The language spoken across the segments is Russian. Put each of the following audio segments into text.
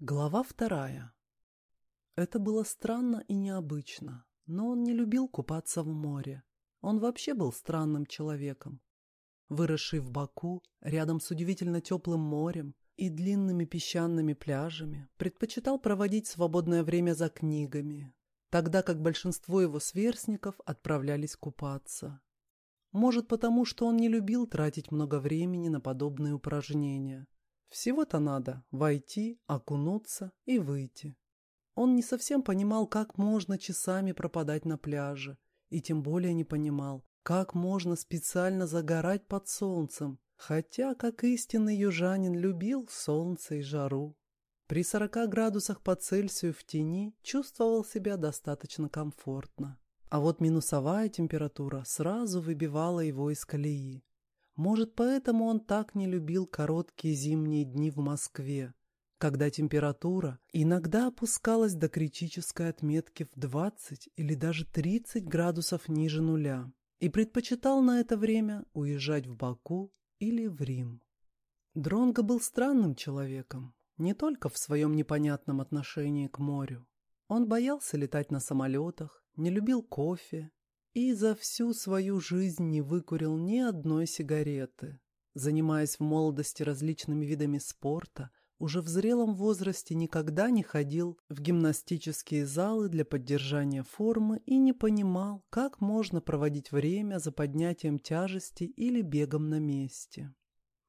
Глава вторая. Это было странно и необычно, но он не любил купаться в море. Он вообще был странным человеком. Выросший в Баку, рядом с удивительно теплым морем и длинными песчаными пляжами, предпочитал проводить свободное время за книгами, тогда как большинство его сверстников отправлялись купаться. Может потому, что он не любил тратить много времени на подобные упражнения – всего-то надо войти, окунуться и выйти. Он не совсем понимал, как можно часами пропадать на пляже, и тем более не понимал, как можно специально загорать под солнцем, хотя, как истинный южанин, любил солнце и жару. При 40 градусах по Цельсию в тени чувствовал себя достаточно комфортно. А вот минусовая температура сразу выбивала его из колеи. Может, поэтому он так не любил короткие зимние дни в Москве, когда температура иногда опускалась до критической отметки в 20 или даже 30 градусов ниже нуля, и предпочитал на это время уезжать в Баку или в Рим. Дронго был странным человеком, не только в своем непонятном отношении к морю. Он боялся летать на самолетах, не любил кофе и за всю свою жизнь не выкурил ни одной сигареты. Занимаясь в молодости различными видами спорта, уже в зрелом возрасте никогда не ходил в гимнастические залы для поддержания формы и не понимал, как можно проводить время за поднятием тяжести или бегом на месте.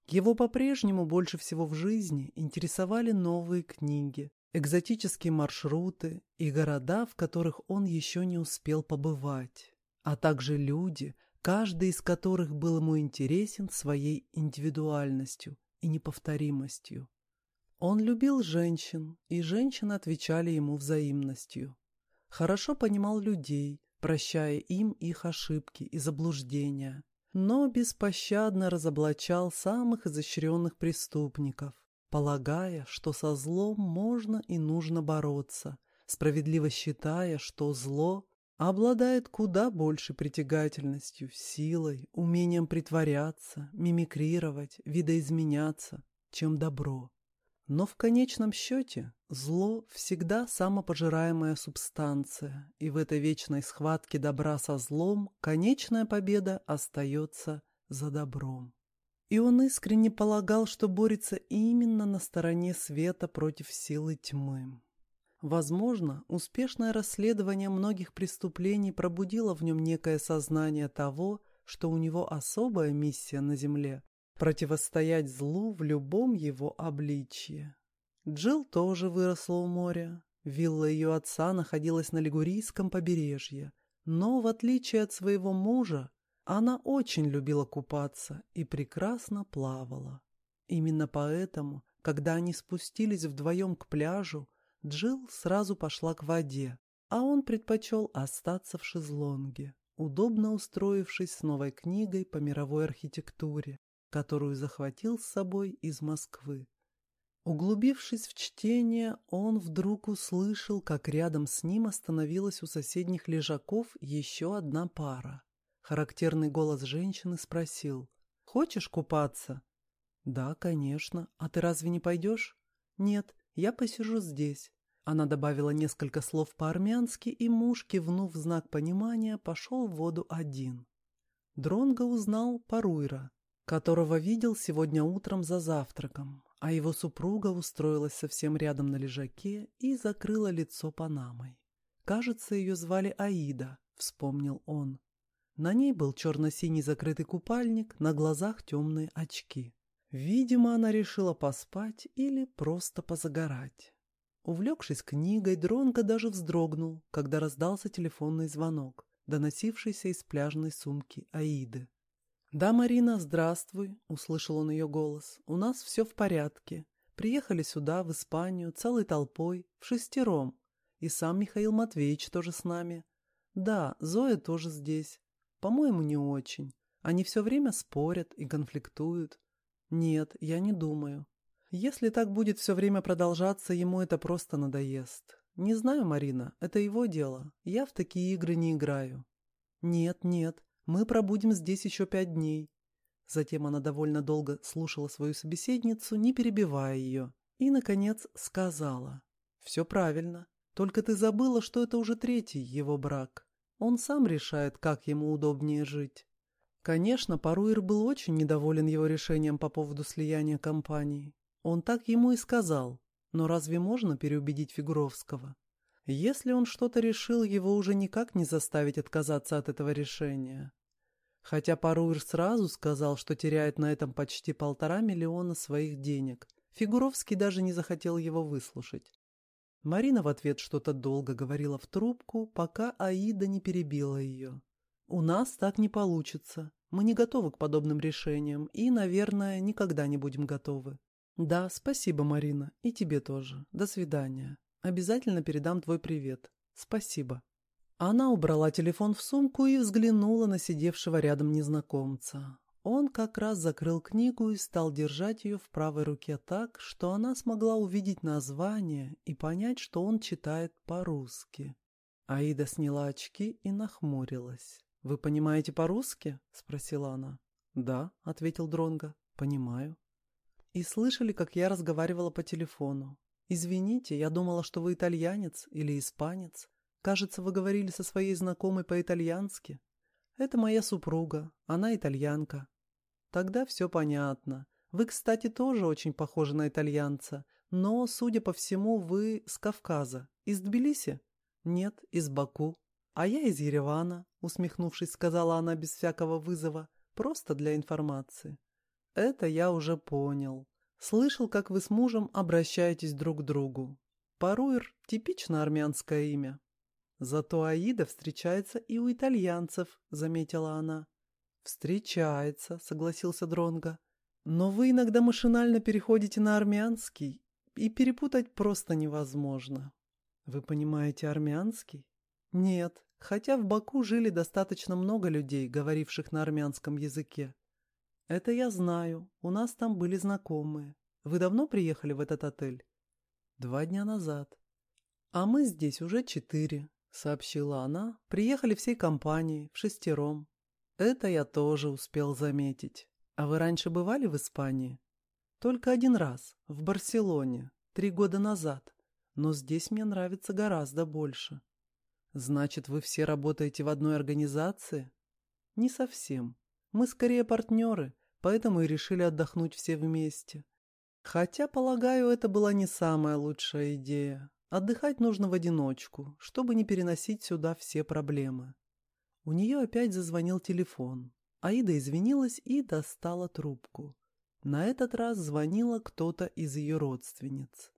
Его по-прежнему больше всего в жизни интересовали новые книги, экзотические маршруты и города, в которых он еще не успел побывать а также люди, каждый из которых был ему интересен своей индивидуальностью и неповторимостью. Он любил женщин, и женщины отвечали ему взаимностью. Хорошо понимал людей, прощая им их ошибки и заблуждения, но беспощадно разоблачал самых изощренных преступников, полагая, что со злом можно и нужно бороться, справедливо считая, что зло обладает куда большей притягательностью, силой, умением притворяться, мимикрировать, видоизменяться, чем добро. Но в конечном счете зло всегда самопожираемая субстанция, и в этой вечной схватке добра со злом конечная победа остается за добром. И он искренне полагал, что борется именно на стороне света против силы тьмы. Возможно, успешное расследование многих преступлений пробудило в нем некое сознание того, что у него особая миссия на Земле – противостоять злу в любом его обличье. Джилл тоже выросла у моря. Вилла ее отца находилась на Лигурийском побережье, но, в отличие от своего мужа, она очень любила купаться и прекрасно плавала. Именно поэтому, когда они спустились вдвоем к пляжу, Джилл сразу пошла к воде, а он предпочел остаться в шезлонге, удобно устроившись с новой книгой по мировой архитектуре, которую захватил с собой из Москвы. Углубившись в чтение, он вдруг услышал, как рядом с ним остановилась у соседних лежаков еще одна пара. Характерный голос женщины спросил, «Хочешь купаться?» «Да, конечно. А ты разве не пойдешь?» «Нет, я посижу здесь». Она добавила несколько слов по-армянски, и муж, кивнув знак понимания, пошел в воду один. Дронго узнал Паруйра, которого видел сегодня утром за завтраком, а его супруга устроилась совсем рядом на лежаке и закрыла лицо панамой. «Кажется, ее звали Аида», — вспомнил он. На ней был черно-синий закрытый купальник, на глазах темные очки. Видимо, она решила поспать или просто позагорать. Увлекшись книгой, Дронго даже вздрогнул, когда раздался телефонный звонок, доносившийся из пляжной сумки Аиды. «Да, Марина, здравствуй», — услышал он ее голос. «У нас все в порядке. Приехали сюда, в Испанию, целой толпой, в шестером. И сам Михаил Матвеевич тоже с нами. Да, Зоя тоже здесь. По-моему, не очень. Они все время спорят и конфликтуют. Нет, я не думаю. Если так будет все время продолжаться, ему это просто надоест. Не знаю, Марина, это его дело. Я в такие игры не играю. Нет, нет, мы пробудем здесь еще пять дней. Затем она довольно долго слушала свою собеседницу, не перебивая ее, И, наконец, сказала. «Все правильно. Только ты забыла, что это уже третий его брак. Он сам решает, как ему удобнее жить». Конечно, Паруир был очень недоволен его решением по поводу слияния компаний. Он так ему и сказал. Но разве можно переубедить Фигуровского? Если он что-то решил, его уже никак не заставить отказаться от этого решения. Хотя Паруир сразу сказал, что теряет на этом почти полтора миллиона своих денег, Фигуровский даже не захотел его выслушать. Марина в ответ что-то долго говорила в трубку, пока Аида не перебила ее. «У нас так не получится. Мы не готовы к подобным решениям и, наверное, никогда не будем готовы. Да, спасибо, Марина, и тебе тоже. До свидания. Обязательно передам твой привет. Спасибо». Она убрала телефон в сумку и взглянула на сидевшего рядом незнакомца. Он как раз закрыл книгу и стал держать ее в правой руке так, что она смогла увидеть название и понять, что он читает по-русски. Аида сняла очки и нахмурилась. «Вы понимаете по-русски?» — спросила она. «Да», — ответил Дронго. «Понимаю». «И слышали, как я разговаривала по телефону. Извините, я думала, что вы итальянец или испанец. Кажется, вы говорили со своей знакомой по-итальянски. Это моя супруга, она итальянка. Тогда все понятно. Вы, кстати, тоже очень похожи на итальянца, но, судя по всему, вы с Кавказа. Из Тбилиси? Нет, из Баку. А я из Еревана, усмехнувшись, сказала она без всякого вызова, просто для информации. Это я уже понял. Слышал, как вы с мужем обращаетесь друг к другу. Паруир – типично армянское имя. Зато Аида встречается и у итальянцев, заметила она. Встречается, согласился Дронга. Но вы иногда машинально переходите на армянский, и перепутать просто невозможно. Вы понимаете армянский? Нет, хотя в Баку жили достаточно много людей, говоривших на армянском языке. Это я знаю, у нас там были знакомые. Вы давно приехали в этот отель? Два дня назад. А мы здесь уже четыре. — сообщила она. «Приехали всей компанией, в шестером. Это я тоже успел заметить. А вы раньше бывали в Испании?» «Только один раз, в Барселоне, три года назад. Но здесь мне нравится гораздо больше». «Значит, вы все работаете в одной организации?» «Не совсем. Мы скорее партнеры, поэтому и решили отдохнуть все вместе. Хотя, полагаю, это была не самая лучшая идея. Отдыхать нужно в одиночку, чтобы не переносить сюда все проблемы. У нее опять зазвонил телефон. Аида извинилась и достала трубку. На этот раз звонила кто-то из ее родственниц.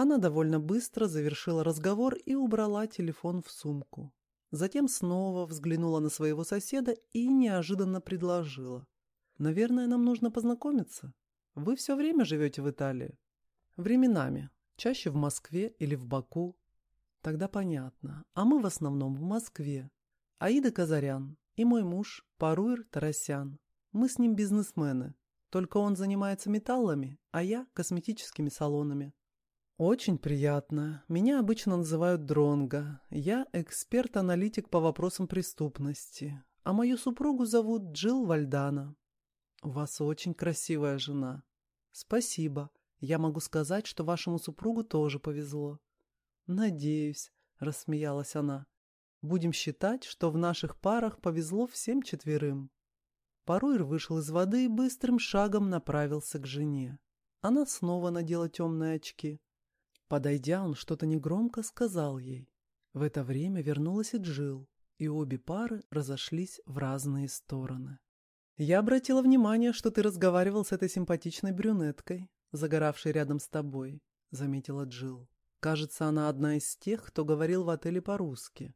Она довольно быстро завершила разговор и убрала телефон в сумку. Затем снова взглянула на своего соседа и неожиданно предложила. «Наверное, нам нужно познакомиться. Вы все время живете в Италии?» «Временами», Чаще в Москве или в Баку. Тогда понятно. А мы в основном в Москве. Аида Казарян и мой муж Паруир Тарасян. Мы с ним бизнесмены. Только он занимается металлами, а я косметическими салонами. Очень приятно. Меня обычно называют Дронга. Я эксперт-аналитик по вопросам преступности. А мою супругу зовут Джилл Вальдана. У вас очень красивая жена. Спасибо. Я могу сказать, что вашему супругу тоже повезло. Надеюсь, рассмеялась она. Будем считать, что в наших парах повезло всем четверым. Паруир вышел из воды и быстрым шагом направился к жене. Она снова надела темные очки. Подойдя, он что-то негромко сказал ей. В это время вернулась и Джил, и обе пары разошлись в разные стороны. «Я обратила внимание, что ты разговаривал с этой симпатичной брюнеткой загоравший рядом с тобой», — заметила Джилл. «Кажется, она одна из тех, кто говорил в отеле по-русски».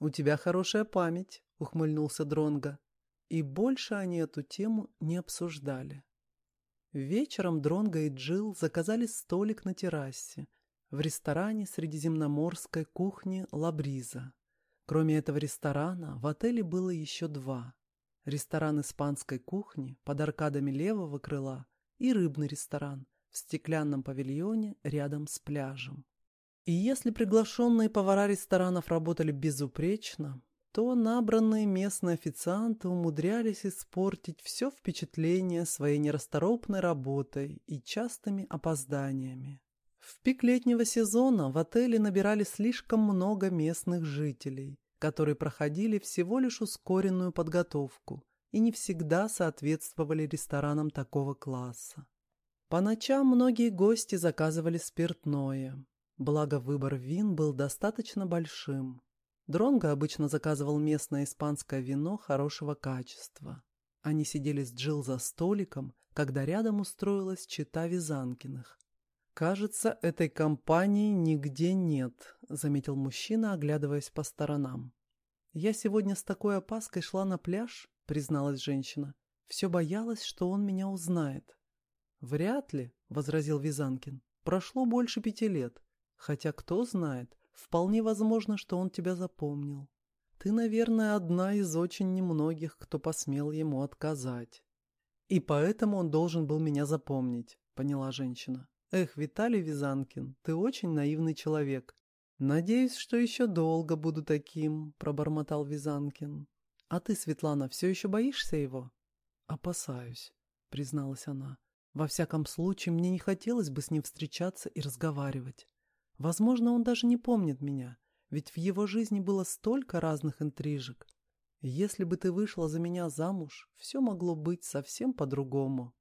«У тебя хорошая память», — ухмыльнулся Дронга. И больше они эту тему не обсуждали. Вечером Дронга и Джилл заказали столик на террасе в ресторане средиземноморской кухни «Лабриза». Кроме этого ресторана, в отеле было еще два. Ресторан испанской кухни под аркадами левого крыла и рыбный ресторан в стеклянном павильоне рядом с пляжем. И если приглашенные повара ресторанов работали безупречно, то набранные местные официанты умудрялись испортить все впечатление своей нерасторопной работой и частыми опозданиями. В пик летнего сезона в отеле набирали слишком много местных жителей, которые проходили всего лишь ускоренную подготовку и не всегда соответствовали ресторанам такого класса. По ночам многие гости заказывали спиртное, благо выбор вин был достаточно большим. Дронго обычно заказывал местное испанское вино хорошего качества. Они сидели с Джилл за столиком, когда рядом устроилась чита Визанкиных. «Кажется, этой компании нигде нет», — заметил мужчина, оглядываясь по сторонам. «Я сегодня с такой опаской шла на пляж», — призналась женщина. «Все боялась, что он меня узнает». «Вряд ли», — возразил Визанкин. «Прошло больше пяти лет. Хотя кто знает, Вполне возможно, что он тебя запомнил. Ты, наверное, одна из очень немногих, кто посмел ему отказать. И поэтому он должен был меня запомнить, поняла женщина. Эх, Виталий Визанкин, ты очень наивный человек. Надеюсь, что еще долго буду таким, пробормотал Визанкин. А ты, Светлана, все еще боишься его? Опасаюсь, призналась она. Во всяком случае, мне не хотелось бы с ним встречаться и разговаривать. Возможно, он даже не помнит меня, ведь в его жизни было столько разных интрижек. Если бы ты вышла за меня замуж, все могло быть совсем по-другому.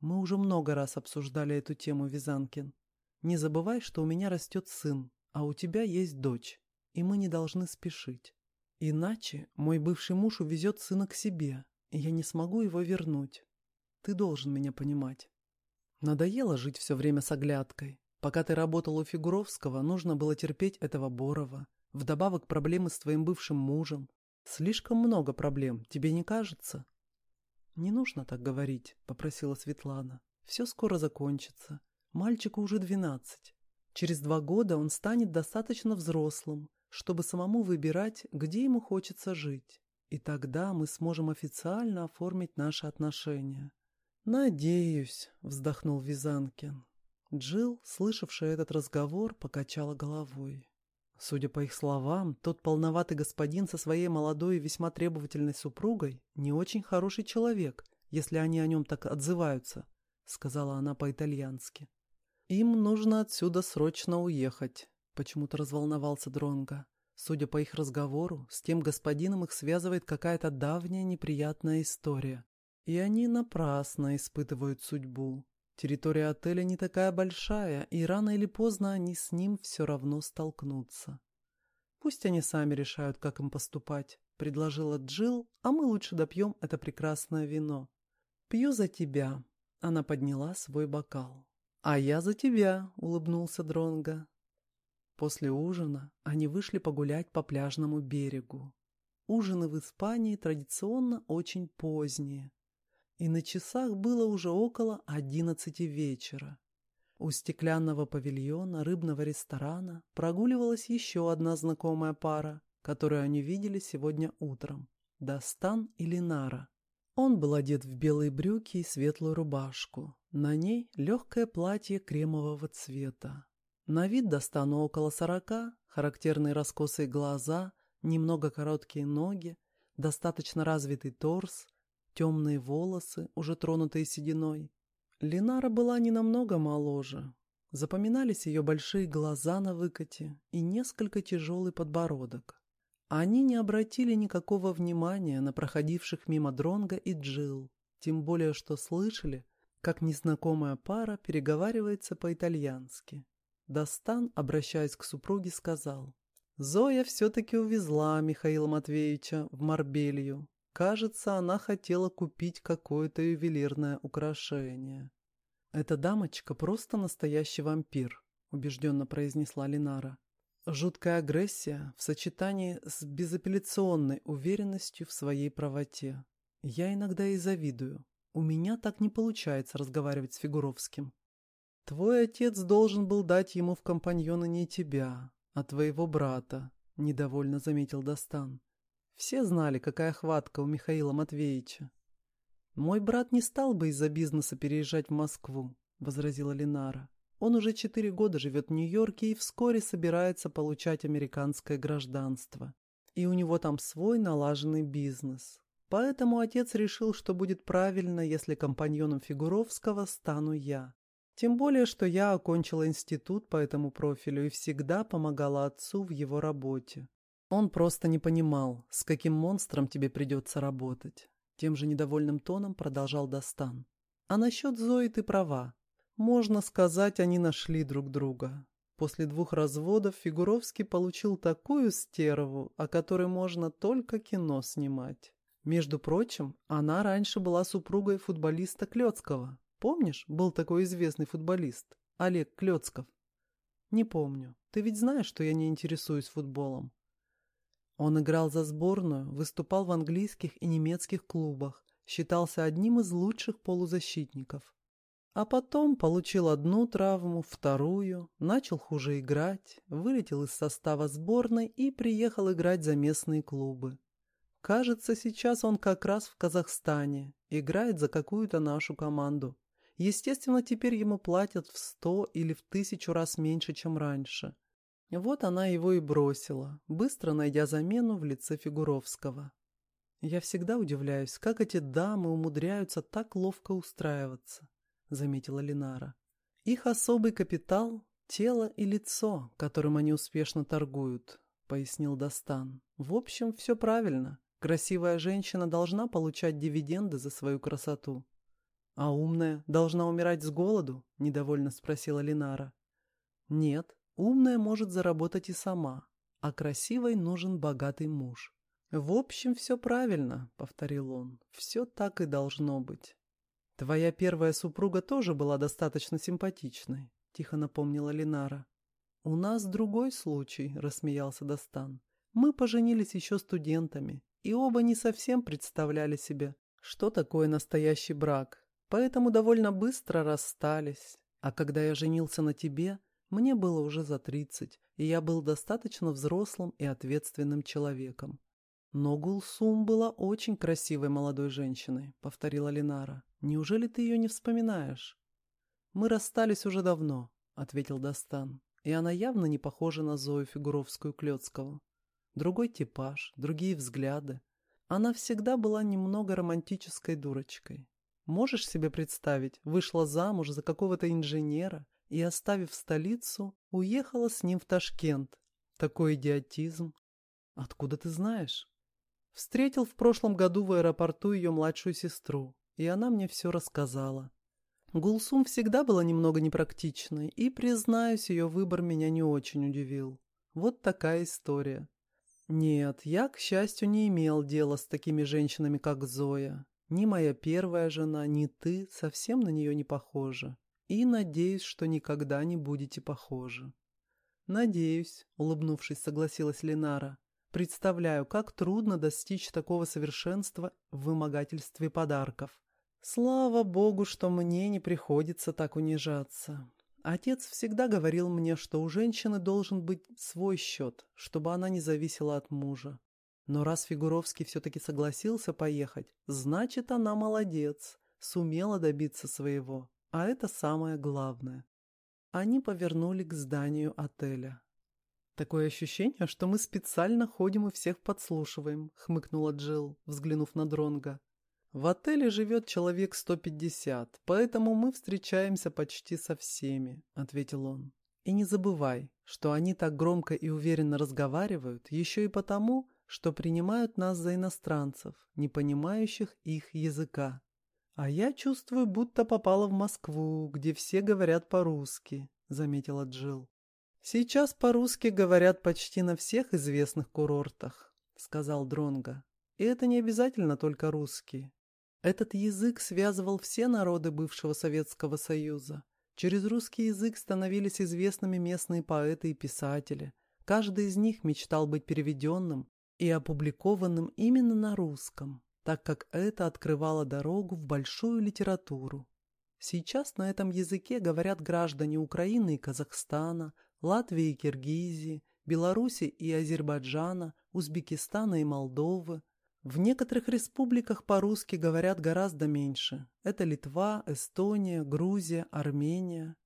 Мы уже много раз обсуждали эту тему, Визанкин. Не забывай, что у меня растет сын, а у тебя есть дочь, и мы не должны спешить. Иначе мой бывший муж увезет сына к себе, и я не смогу его вернуть. Ты должен меня понимать. Надоело жить все время с оглядкой. Пока ты работал у Фигуровского, нужно было терпеть этого Борова. Вдобавок проблемы с твоим бывшим мужем. Слишком много проблем, тебе не кажется? Не нужно так говорить, попросила Светлана. Все скоро закончится. Мальчику уже двенадцать. Через два года он станет достаточно взрослым, чтобы самому выбирать, где ему хочется жить. И тогда мы сможем официально оформить наши отношения. «Надеюсь», — вздохнул Визанкин. Джилл, слышавшая этот разговор, покачала головой. Судя по их словам, тот полноватый господин со своей молодой и весьма требовательной супругой не очень хороший человек, если они о нем так отзываются, — сказала она по-итальянски. «Им нужно отсюда срочно уехать», — почему-то разволновался Дронга. Судя по их разговору, с тем господином их связывает какая-то давняя неприятная история. И они напрасно испытывают судьбу. Территория отеля не такая большая, и рано или поздно они с ним все равно столкнутся. «Пусть они сами решают, как им поступать», — предложила Джилл, «а мы лучше допьем это прекрасное вино». «Пью за тебя», — она подняла свой бокал. «А я за тебя», — улыбнулся Дронга. После ужина они вышли погулять по пляжному берегу. Ужины в Испании традиционно очень поздние, и на часах было уже около одиннадцати вечера. У стеклянного павильона рыбного ресторана прогуливалась еще одна знакомая пара, которую они видели сегодня утром – Дастан и Линара. Он был одет в белые брюки и светлую рубашку. На ней легкое платье кремового цвета. На вид Достану около сорока, характерные раскосые глаза, немного короткие ноги, достаточно развитый торс – темные волосы, уже тронутые сединой. Линара была не намного моложе. Запоминались ее большие глаза на выкате и несколько тяжелый подбородок. Они не обратили никакого внимания на проходивших мимо Дронга и Джил, тем более что слышали, как незнакомая пара переговаривается по-итальянски. Достан, обращаясь к супруге, сказал, «Зоя все-таки увезла Михаила Матвеевича в Марбелью. Кажется, она хотела купить какое-то ювелирное украшение. «Эта дамочка просто настоящий вампир», — убежденно произнесла Линара. Жуткая агрессия в сочетании с безапелляционной уверенностью в своей правоте. Я иногда и завидую. У меня так не получается разговаривать с Фигуровским. Твой отец должен был дать ему в компаньоны не тебя, а твоего брата, — недовольно заметил Достан. Все знали, какая хватка у Михаила Матвеевича. «Мой брат не стал бы из-за бизнеса переезжать в Москву», — возразила Ленара. «Он уже четыре года живет в Нью-Йорке и вскоре собирается получать американское гражданство. и у него там свой налаженный бизнес. Поэтому отец решил, что будет правильно, если компаньоном Фигуровского стану я. Тем более, что я окончила институт по этому профилю и всегда помогала отцу в его работе. Он просто не понимал, с каким монстром тебе придется работать. Тем же недовольным тоном продолжал Достан. А насчет Зои ты права. Можно сказать, они нашли друг друга. После двух разводов Фигуровский получил такую стерву, о которой можно только кино снимать. Между прочим, она раньше была супругой футболиста Клёцкого, Помнишь, был такой известный футболист, Олег Клёцков? Не помню. Ты ведь знаешь, что я не интересуюсь футболом. Он играл за сборную, выступал в английских и немецких клубах, считался одним из лучших полузащитников. А потом получил одну травму, вторую, начал хуже играть, вылетел из состава сборной и приехал играть за местные клубы. Кажется, сейчас он как раз в Казахстане, играет за какую-то нашу команду. Естественно, теперь ему платят в сто или в тысячу раз меньше, чем раньше. Вот она его и бросила, быстро найдя замену в лице Фигуровского. «Я всегда удивляюсь, как эти дамы умудряются так ловко устраиваться», — заметила Линара. «Их особый капитал — тело и лицо, которым они успешно торгуют», — пояснил Достан. «В общем, все правильно. Красивая женщина должна получать дивиденды за свою красоту. «А умная должна умирать с голоду?» – недовольно спросила Линара. «Нет, умная может заработать и сама, а красивой нужен богатый муж». «В общем, все правильно», — повторил он. «Все так и должно быть». «Твоя первая супруга тоже была достаточно симпатичной», — тихо напомнила Линара. «У нас другой случай», — рассмеялся Достан. «Мы поженились еще студентами, и оба не совсем представляли себе, что такое настоящий брак, Поэтому довольно быстро расстались. А когда я женился на тебе, мне было уже за тридцать, и я был достаточно взрослым и ответственным человеком. Но Гулсум была очень красивой молодой женщиной, повторила Линара. Неужели ты ее не вспоминаешь? Мы расстались уже давно, ответил Достан, и она явно не похожа на Зою Фигуровскую Клёцкову. Другой типаж, другие взгляды. Она всегда была немного романтической дурочкой, Можешь себе представить, вышла замуж за какого-то инженера и, оставив столицу, уехала с ним в Ташкент. Такой идиотизм. Откуда ты знаешь? Встретил в прошлом году в аэропорту ее младшую сестру, и она мне все рассказала. Гулсум всегда была немного непрактичной, и, признаюсь, ее выбор меня не очень удивил. Вот такая история. Нет, я, к счастью, не имел дела с такими женщинами, как Зоя. Ни моя первая жена, ни ты совсем на нее не похожи. И надеюсь, что никогда не будете похожи. Надеюсь, улыбнувшись, согласилась Ленара. Представляю, как трудно достичь такого совершенства в вымогательстве подарков. Слава богу, что мне не приходится так унижаться. Отец всегда говорил мне, что у женщины должен быть свой счет, чтобы она не зависела от мужа. Но раз Фигуровский все-таки согласился поехать, значит, она молодец, сумела добиться своего. А это самое главное. Они повернули к зданию отеля. «Такое ощущение, что мы специально ходим и всех подслушиваем», — хмыкнула Джилл, взглянув на Дронга. «В отеле живет человек 150, поэтому мы встречаемся почти со всеми», — ответил он. «И не забывай, что они так громко и уверенно разговаривают еще и потому, что принимают нас за иностранцев, не понимающих их языка. А я чувствую, будто попала в Москву, где все говорят по-русски, заметила Джилл. Сейчас по-русски говорят почти на всех известных курортах, сказал Дронга. И это не обязательно только русские. Этот язык связывал все народы бывшего Советского Союза. Через русский язык становились известными местные поэты и писатели. Каждый из них мечтал быть переведенным и опубликованным именно на русском, так как это открывало дорогу в большую литературу. Сейчас на этом языке говорят граждане Украины и Казахстана, Латвии и Киргизии, Беларуси и Азербайджана, Узбекистана и Молдовы. В некоторых республиках по-русски говорят гораздо меньше. Это Литва, Эстония, Грузия, Армения.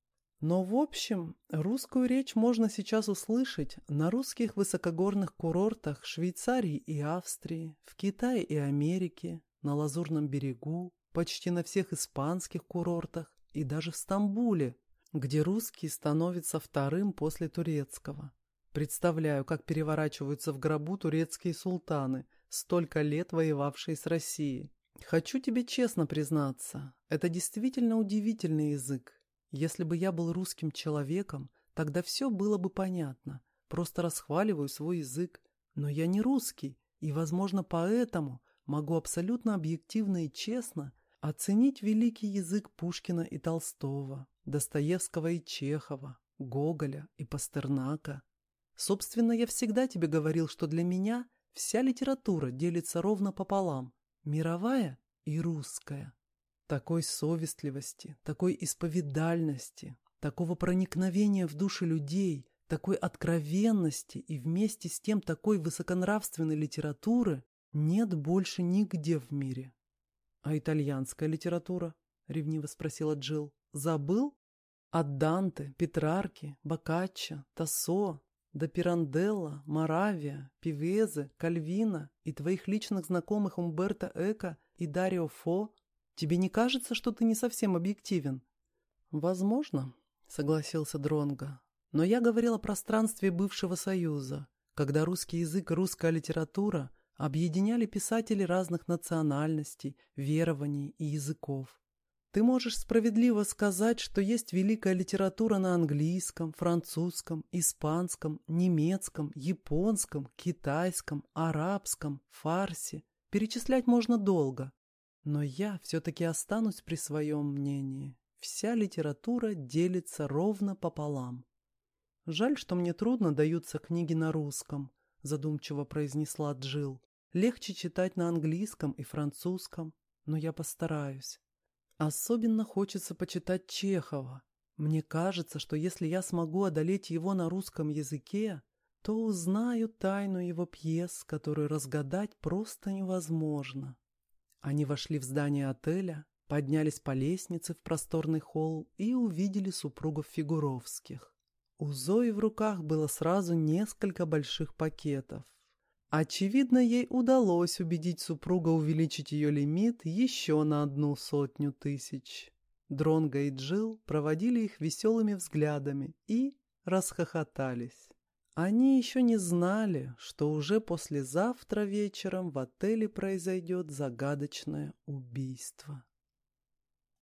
Но, в общем, русскую речь можно сейчас услышать на русских высокогорных курортах Швейцарии и Австрии, в Китае и Америке, на Лазурном берегу, почти на всех испанских курортах и даже в Стамбуле, где русский становится вторым после турецкого. Представляю, как переворачиваются в гробу турецкие султаны, столько лет воевавшие с Россией. Хочу тебе честно признаться, это действительно удивительный язык, если бы я был русским человеком, тогда все было бы понятно. Просто расхваливаю свой язык. Но я не русский, и, возможно, поэтому могу абсолютно объективно и честно оценить великий язык Пушкина и Толстого, Достоевского и Чехова, Гоголя и Пастернака. Собственно, я всегда тебе говорил, что для меня вся литература делится ровно пополам – мировая и русская. Такой совестливости, такой исповедальности, такого проникновения в души людей, такой откровенности и вместе с тем такой высоконравственной литературы нет больше нигде в мире. «А итальянская литература?» — ревниво спросила Джилл. «Забыл? От Данте, Петрарки, Боккаччо, Тассо, до Пиранделла, Моравия, Пивезе, Кальвина и твоих личных знакомых Умберто Эко и Дарио Фо Тебе не кажется, что ты не совсем объективен? Возможно, согласился Дронга. Но я говорил о пространстве бывшего Союза, когда русский язык и русская литература объединяли писателей разных национальностей, верований и языков. Ты можешь справедливо сказать, что есть великая литература на английском, французском, испанском, немецком, японском, китайском, арабском, фарсе. Перечислять можно долго. Но я все-таки останусь при своем мнении. Вся литература делится ровно пополам. Жаль, что мне трудно даются книги на русском, задумчиво произнесла Джил. Легче читать на английском и французском, но я постараюсь. Особенно хочется почитать Чехова. Мне кажется, что если я смогу одолеть его на русском языке, то узнаю тайну его пьес, которую разгадать просто невозможно. Они вошли в здание отеля, поднялись по лестнице в просторный холл и увидели супругов Фигуровских. У Зои в руках было сразу несколько больших пакетов. Очевидно, ей удалось убедить супруга увеличить ее лимит еще на одну сотню тысяч. Дронго и Джил проводили их веселыми взглядами и расхохотались. Они еще не знали, что уже послезавтра вечером в отеле произойдет загадочное убийство.